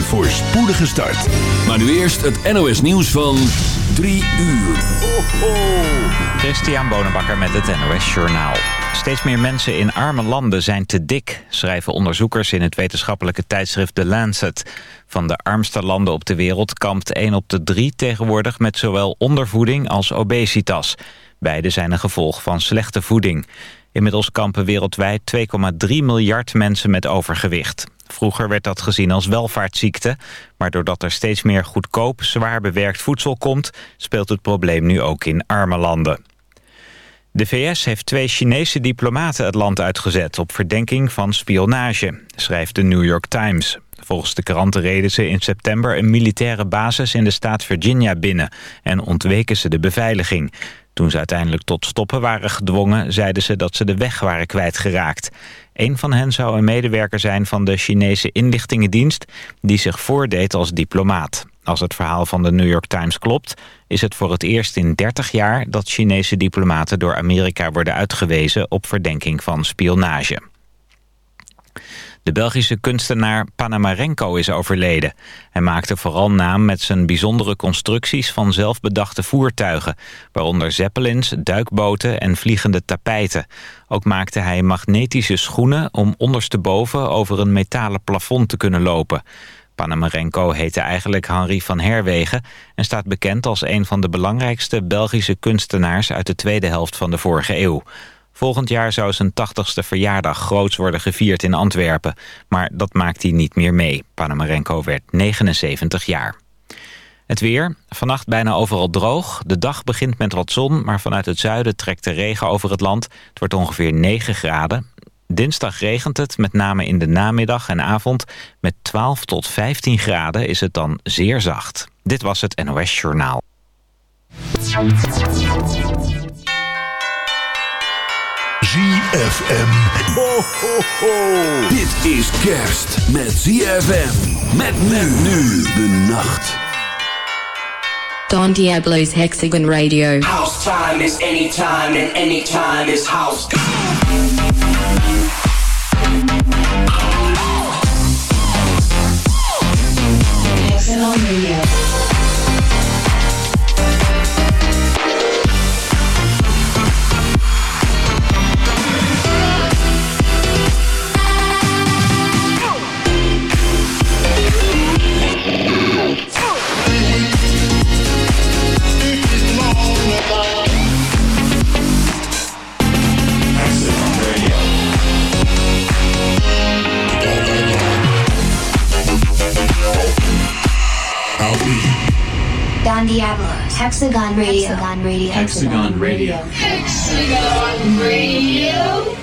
Een voorspoedige start. Maar nu eerst het NOS nieuws van 3 uur. Ho, ho. Christian Bonenbakker met het NOS Journaal. Steeds meer mensen in arme landen zijn te dik, schrijven onderzoekers in het wetenschappelijke tijdschrift The Lancet. Van de armste landen op de wereld kampt 1 op de 3 tegenwoordig met zowel ondervoeding als obesitas. Beide zijn een gevolg van slechte voeding. Inmiddels kampen wereldwijd 2,3 miljard mensen met overgewicht. Vroeger werd dat gezien als welvaartsziekte, maar doordat er steeds meer goedkoop, zwaar bewerkt voedsel komt, speelt het probleem nu ook in arme landen. De VS heeft twee Chinese diplomaten het land uitgezet op verdenking van spionage, schrijft de New York Times. Volgens de kranten reden ze in september een militaire basis in de staat Virginia binnen en ontweken ze de beveiliging. Toen ze uiteindelijk tot stoppen waren gedwongen, zeiden ze dat ze de weg waren kwijtgeraakt. Een van hen zou een medewerker zijn van de Chinese inlichtingendienst... die zich voordeed als diplomaat. Als het verhaal van de New York Times klopt... is het voor het eerst in 30 jaar dat Chinese diplomaten door Amerika worden uitgewezen... op verdenking van spionage. De Belgische kunstenaar Panamarenko is overleden. Hij maakte vooral naam met zijn bijzondere constructies van zelfbedachte voertuigen... waaronder zeppelins, duikboten en vliegende tapijten. Ook maakte hij magnetische schoenen om ondersteboven over een metalen plafond te kunnen lopen... Panamarenko heette eigenlijk Henri van Herwegen... en staat bekend als een van de belangrijkste Belgische kunstenaars... uit de tweede helft van de vorige eeuw. Volgend jaar zou zijn 80ste verjaardag groots worden gevierd in Antwerpen. Maar dat maakt hij niet meer mee. Panamarenko werd 79 jaar. Het weer. Vannacht bijna overal droog. De dag begint met wat zon, maar vanuit het zuiden trekt de regen over het land. Het wordt ongeveer 9 graden. Dinsdag regent het, met name in de namiddag en avond. Met 12 tot 15 graden is het dan zeer zacht. Dit was het NOS Journaal. ZFM. Ho, ho, ho. Dit is kerst met ZFM. Met men nu de nacht. Don Diablo's Hexagon Radio. House time is anytime and anytime is house. Hexagon Radio. Don Diablo's Hexagon Radio. Hexagon Radio. Hexagon Radio.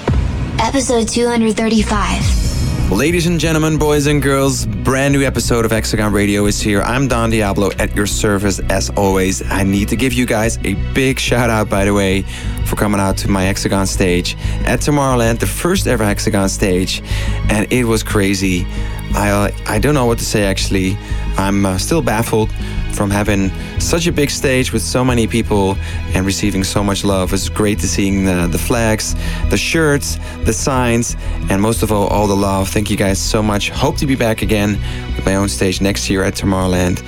Episode 235. Ladies and gentlemen, boys and girls, brand new episode of Hexagon Radio is here. I'm Don Diablo at your service as always. I need to give you guys a big shout out, by the way, for coming out to my Hexagon stage at Tomorrowland, the first ever Hexagon stage, and it was crazy. I uh, I don't know what to say actually. I'm uh, still baffled from having such a big stage with so many people and receiving so much love. It's great to seeing the, the flags, the shirts, the signs, and most of all, all the love. Thank you guys so much. Hope to be back again with my own stage next year at Tomorrowland.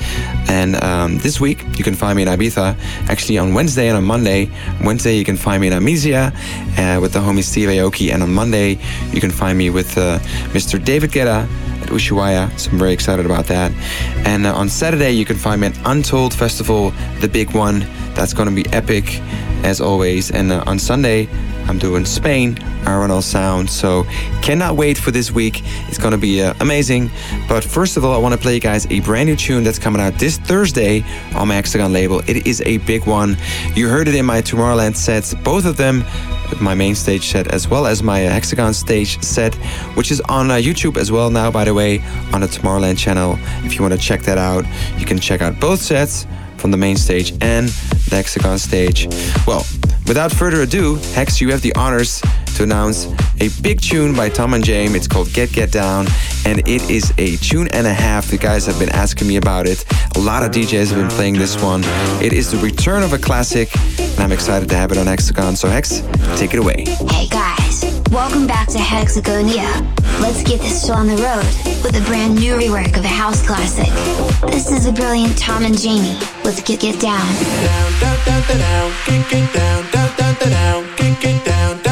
And um, this week, you can find me in Ibiza. Actually, on Wednesday and on Monday. Wednesday, you can find me in Amnesia uh, with the homie Steve Aoki. And on Monday, you can find me with uh, Mr. David Guetta Ushuaia. So I'm very excited about that. And uh, on Saturday, you can find me at Untold Festival, the big one. That's going to be epic, as always. And uh, on Sunday, I'm doing Spain, Arenal Sound. So cannot wait for this week. It's going to be uh, amazing. But first of all, I want to play you guys a brand new tune that's coming out this Thursday on my Hexagon label. It is a big one. You heard it in my Tomorrowland sets, both of them my main stage set as well as my uh, Hexagon stage set, which is on uh, YouTube as well now, by the way, on the Tomorrowland channel. If you want to check that out, you can check out both sets from the main stage and the Hexagon stage. Well, without further ado, Hex, you have the honors to announce a big tune by Tom and James. It's called Get Get Down, and it is a tune and a half. The guys have been asking me about it. A lot of DJs have been playing this one. It is the return of a classic, and I'm excited to have it on Hexagon. So, Hex, take it away. Hey guys, Welcome back to Hexagonia. Let's get this show on the road with a brand new rework of a house classic. This is a brilliant Tom and Jamie. Let's get get down. Down, down, down, down, down, get get down, down, down, down, down, get get down, down, down, down,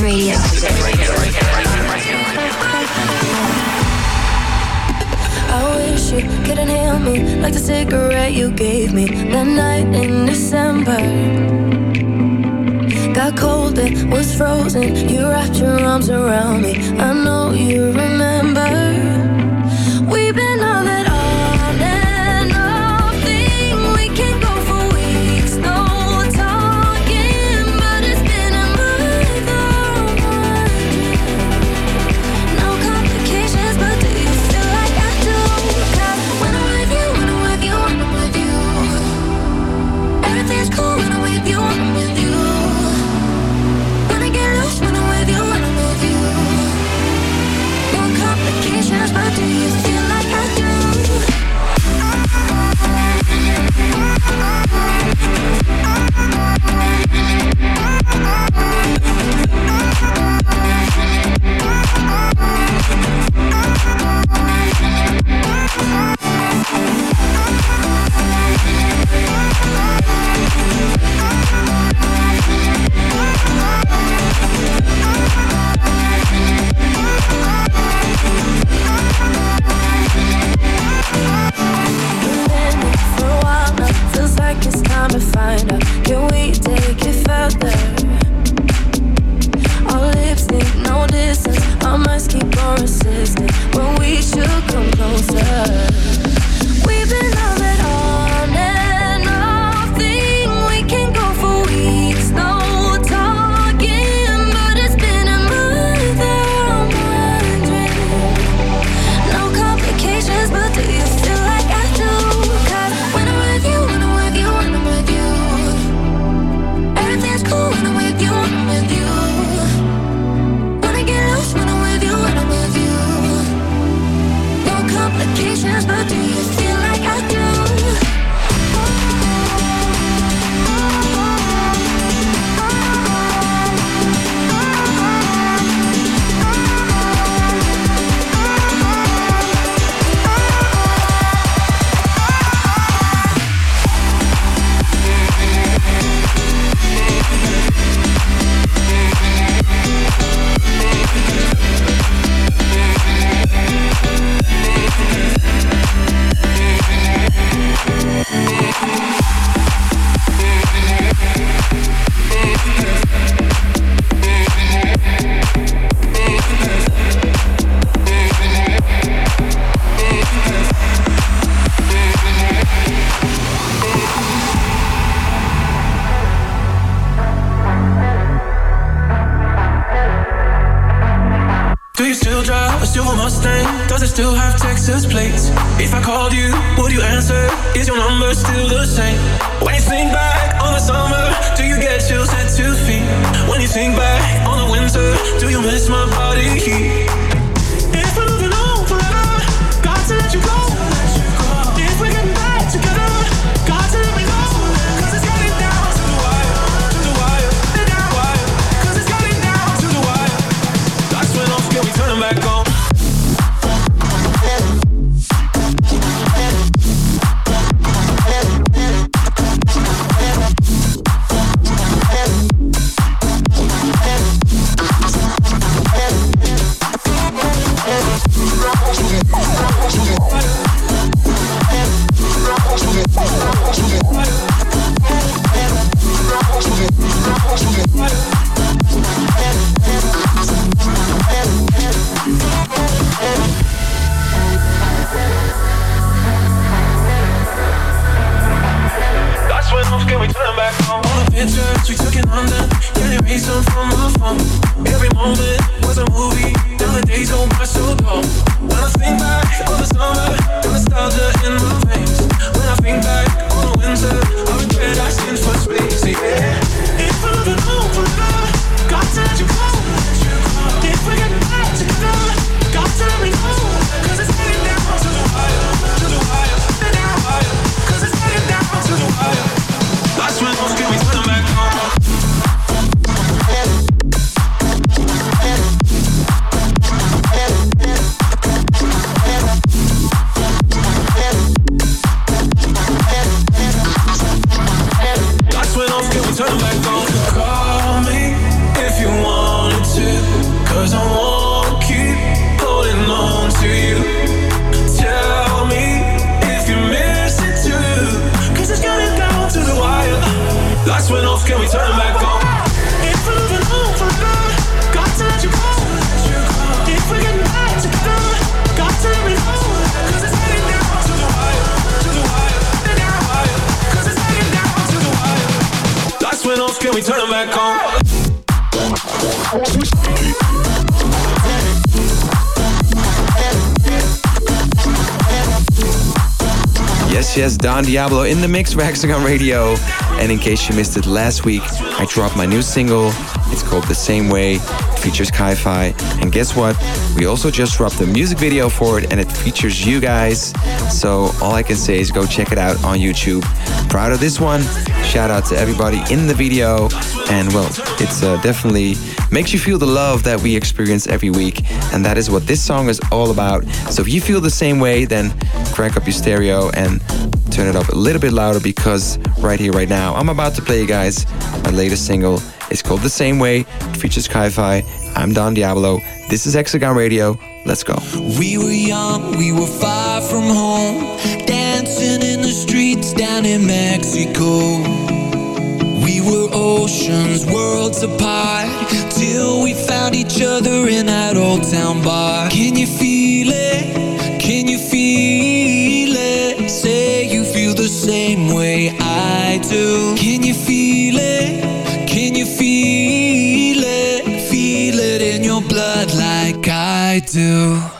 Radio. Mustang? Does it still have Texas plates? If I called you, would you answer? Is your number still the same? When you think back on the summer, do you get chills at two feet? When you think back on the winter, do you miss my body heat? Don Diablo in the mix for Hexagon Radio. And in case you missed it last week, I dropped my new single. It's called The Same Way. Features Kai-Fi. And guess what? We also just dropped the music video for it and it features you guys. So all I can say is go check it out on YouTube. Proud of this one. Shout out to everybody in the video. And well, it's uh, definitely makes you feel the love that we experience every week. And that is what this song is all about. So if you feel the same way, then crank up your stereo and turn it up a little bit louder because right here, right now, I'm about to play you guys my latest single. It's called The Same Way. It features Kai-Fi. I'm Don Diablo. This is Hexagon Radio. Let's go. We were young, we were far from home, dancing in the streets down in Mexico. We were oceans, worlds apart, till we found each other in that old town bar. Can you feel do. Can you feel it? Can you feel it? Feel it in your blood like I do.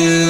Do.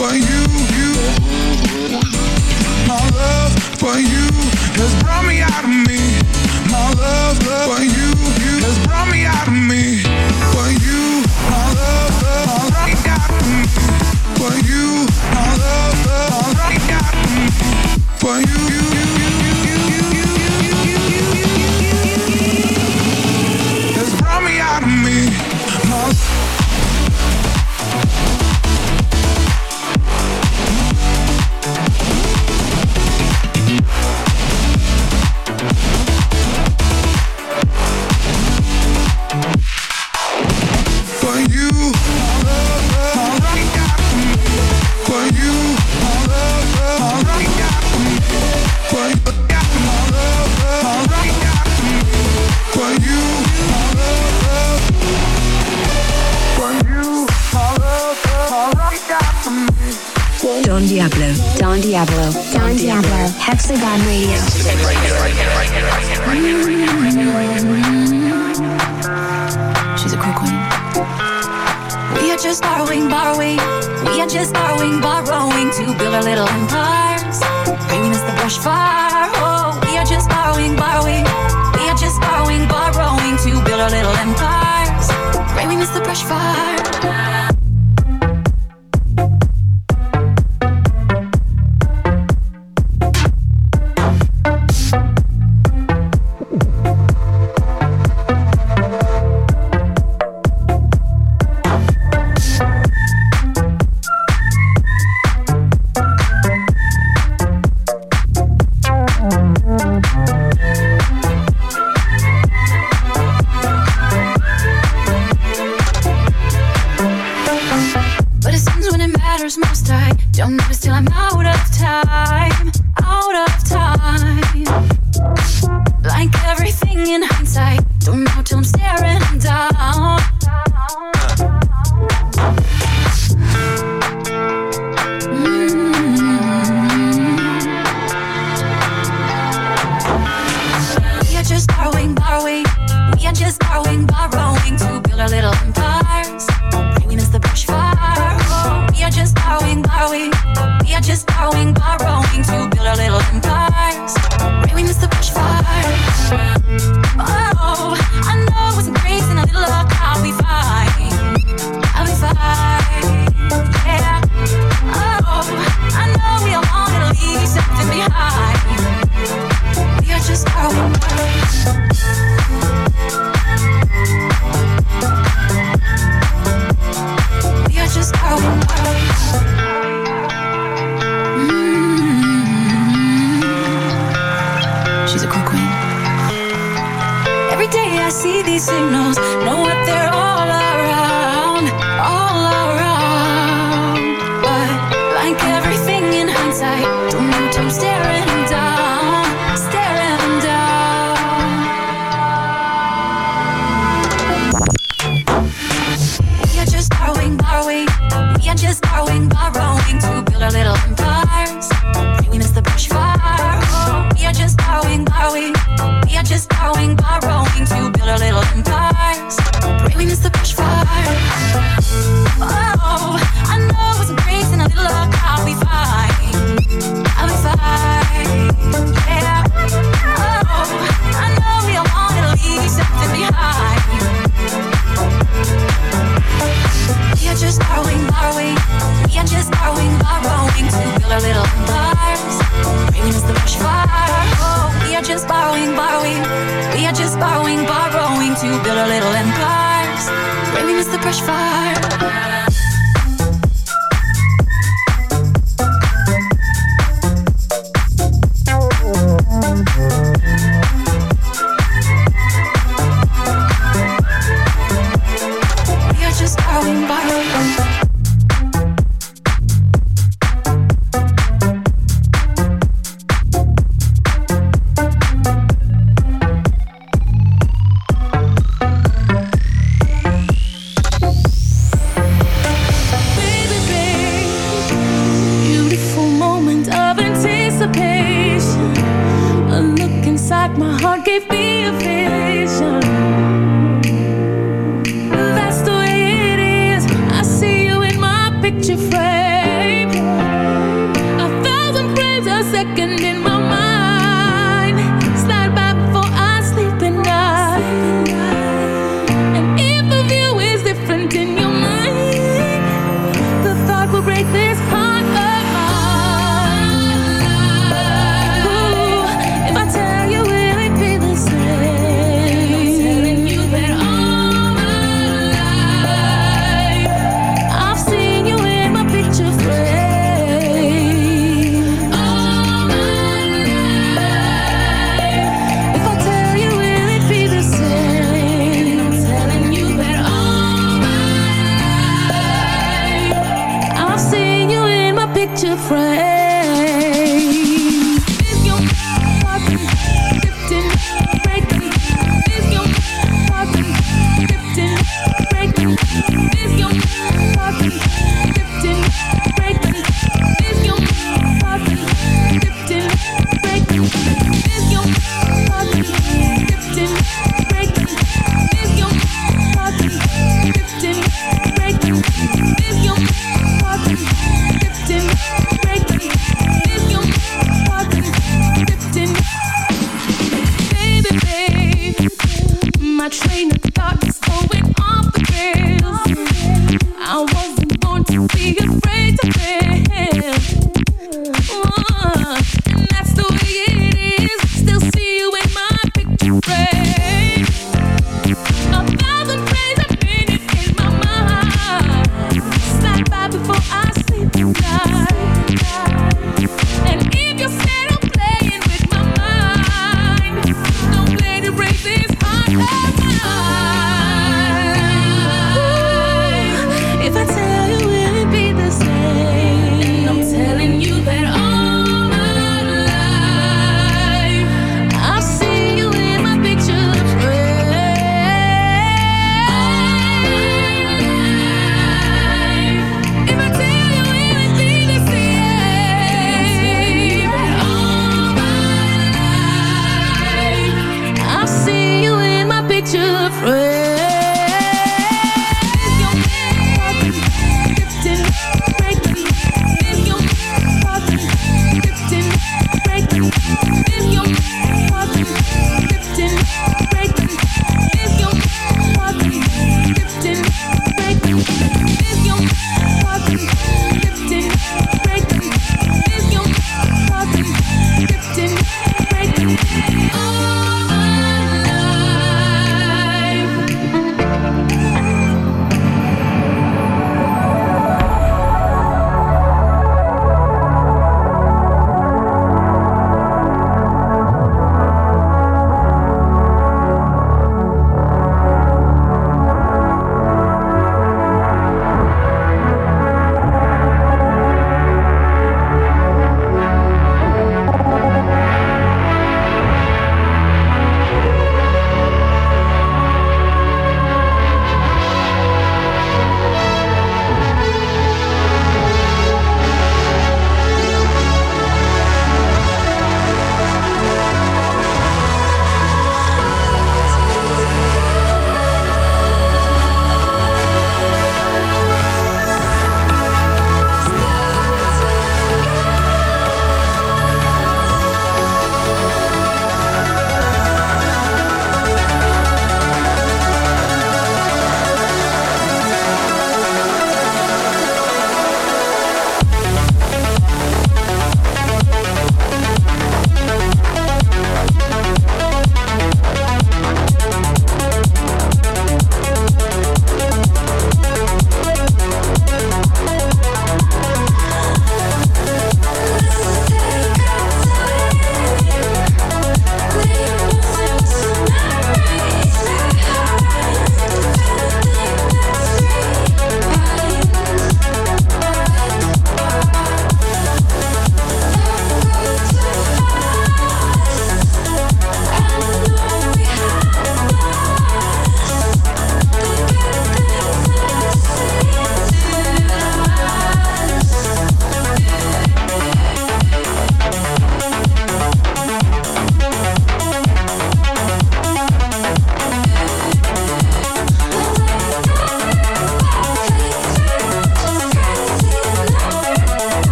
Bye.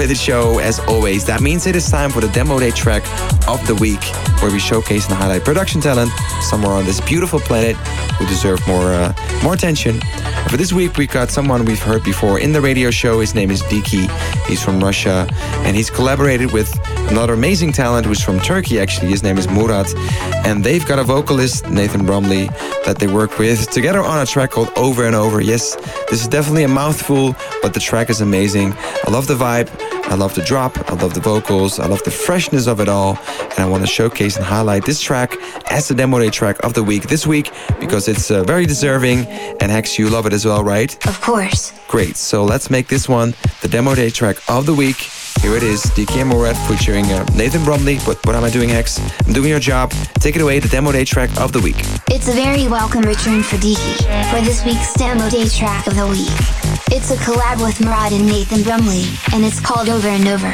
Halfway the show as always. That means it is time for the demo day track of the week, where we showcase and highlight production talent somewhere on this beautiful planet who deserve more uh, more attention. For this week, we got someone we've heard before in the radio show. His name is Diki. He's from Russia, and he's collaborated with another amazing talent who's from Turkey. Actually, his name is Murat, and they've got a vocalist Nathan Brumley that they work with together on a track called Over and Over. Yes, this is definitely a mouthful, but the track is amazing. I love the vibe. I love the drop. I love the vocals. I love the freshness of it all. And I want to showcase and highlight this track as the demo day track of the week this week because it's uh, very deserving. And Hex, you love it as well, right? Of course. Great. So let's make this one the demo day track of the week. Here it is, DK Morat featuring uh, Nathan Brumley. But what am I doing, Hex? I'm doing your job. Take it away, the demo day track of the week. It's a very welcome return for Diki for this week's demo day track of the week. It's a collab with Murad and Nathan Brumley, and it's called Over and Over.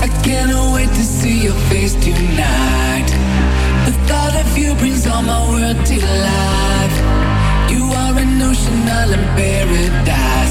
I cannot wait to see your face tonight. The thought of you brings all my world to life. You are an ocean island paradise.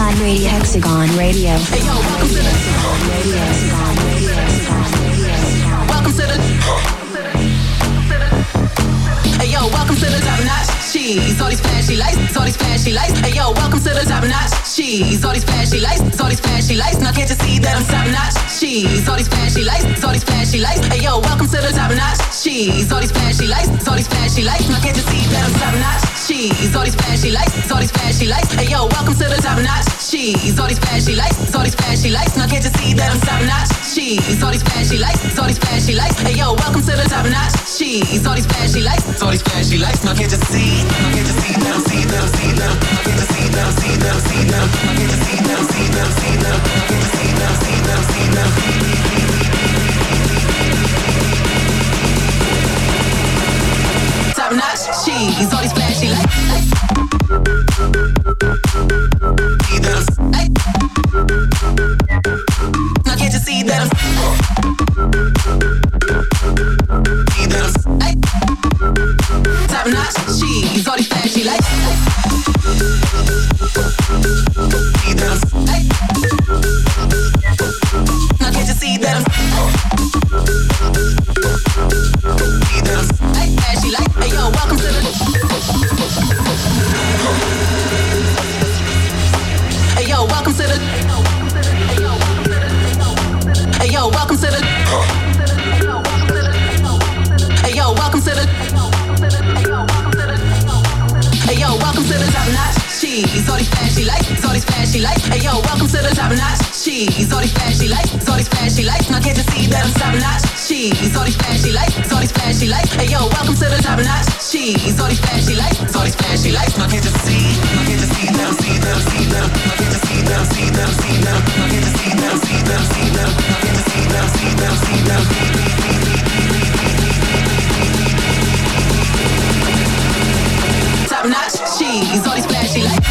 Is Hexagon Radio. Hexagon Radio. Welcome to the. Hey yo, welcome to the top notch cheese. All these flashy lights, all these flashy lights. Hey yo, welcome to the top notch cheese. All these flashy lights, all these flashy lights. Now can't you see that I'm top notch cheese? All these flashy lights, all these flashy lights. Hey yo, welcome to the top notch cheese. All these flashy lights, all these flashy lights. Now can't you see that I'm top notch cheese? All these flashy lights, all these flashy lights. Hey yo, welcome to the top notch cheese. All these flashy lights, all these flashy lights. Now can't you see that I'm top notch cheese? All these flashy lights, all these flashy lights. Hey yo, welcome to the top notch cheese. All these flashy lights, all these flashy lights. Now can't you see? Now can't you see that I'm see that I'm see that I'm can't you see that I'm see that I'm see that I'm can't you see that I'm see that I'm see that I'm can't you see that I'm see that I'm see that I'm Top notch cheese, all these flashy lights. See that I'm- see that I'm see that I'm top notch cheese, all these flashy lights. Now can't you see that I'm welcome to the Hey yo, welcome to the Hey yo, welcome to the Hey yo, welcome to the Hey yo, welcome to the top notch cheese. All these flashy lights, all these flashy lights. Hey yo, welcome to the top notch cheese. All these flashy lights, all these flashy lights. Now can't see that I'm top notch cheese? All flashy lights, all flashy lights. Hey yo, welcome to the top notch cheese. All these flashy lights, all these flashy lights. Now can't see? Now can't see that see that see that Now can't see that see that see that can't see that see can't see that I'm see see Top notch all these flashy lights.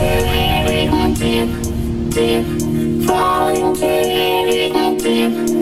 Notch cheese, all these flashy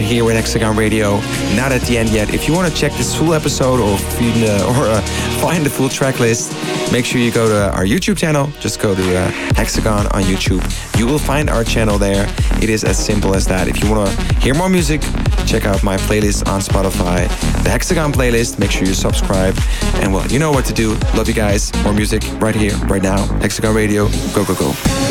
here with Hexagon Radio. Not at the end yet. If you want to check this full episode or find, uh, or uh, find the full track list, make sure you go to our YouTube channel. Just go to uh, Hexagon on YouTube. You will find our channel there. It is as simple as that. If you want to hear more music, check out my playlist on Spotify, the Hexagon playlist. Make sure you subscribe. And well, you know what to do. Love you guys. More music right here, right now. Hexagon Radio. Go, go, go.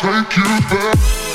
Take you there.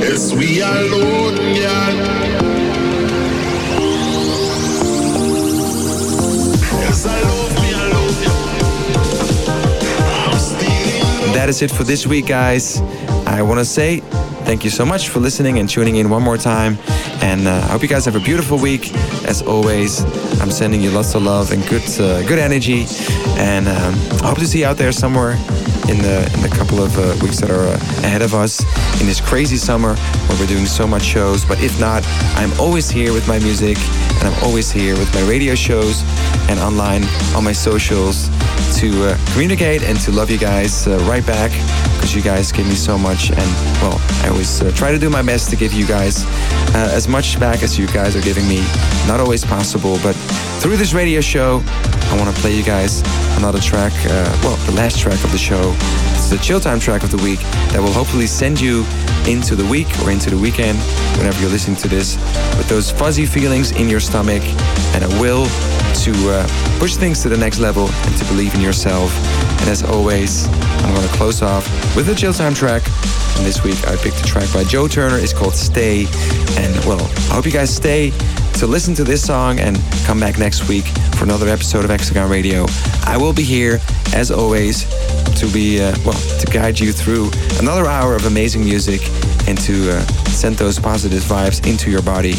Yes, we alone, yeah. That is it for this week, guys. I want to say thank you so much for listening and tuning in one more time. And uh, I hope you guys have a beautiful week. As always, I'm sending you lots of love and good, uh, good energy. And um, I hope to see you out there somewhere in the in the couple of uh, weeks that are uh, ahead of us in this crazy summer where we're doing so much shows. But if not, I'm always here with my music, and I'm always here with my radio shows and online on my socials to uh, communicate and to love you guys uh, right back because you guys give me so much and well I always uh, try to do my best to give you guys uh, as much back as you guys are giving me not always possible but through this radio show I want to play you guys another track uh, well the last track of the show it's the chill time track of the week that will hopefully send you into the week or into the weekend whenever you're listening to this with those fuzzy feelings in your stomach and a will to uh, push things to the next level and to believe in yourself. And as always, I'm going to close off with a chill time track. And this week I picked a track by Joe Turner. It's called Stay. And well, I hope you guys stay to listen to this song and come back next week for another episode of Hexagon Radio. I will be here as always to be uh, well to guide you through another hour of amazing music and to uh, send those positive vibes into your body.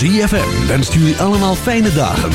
ZFM wenst jullie allemaal fijne dagen.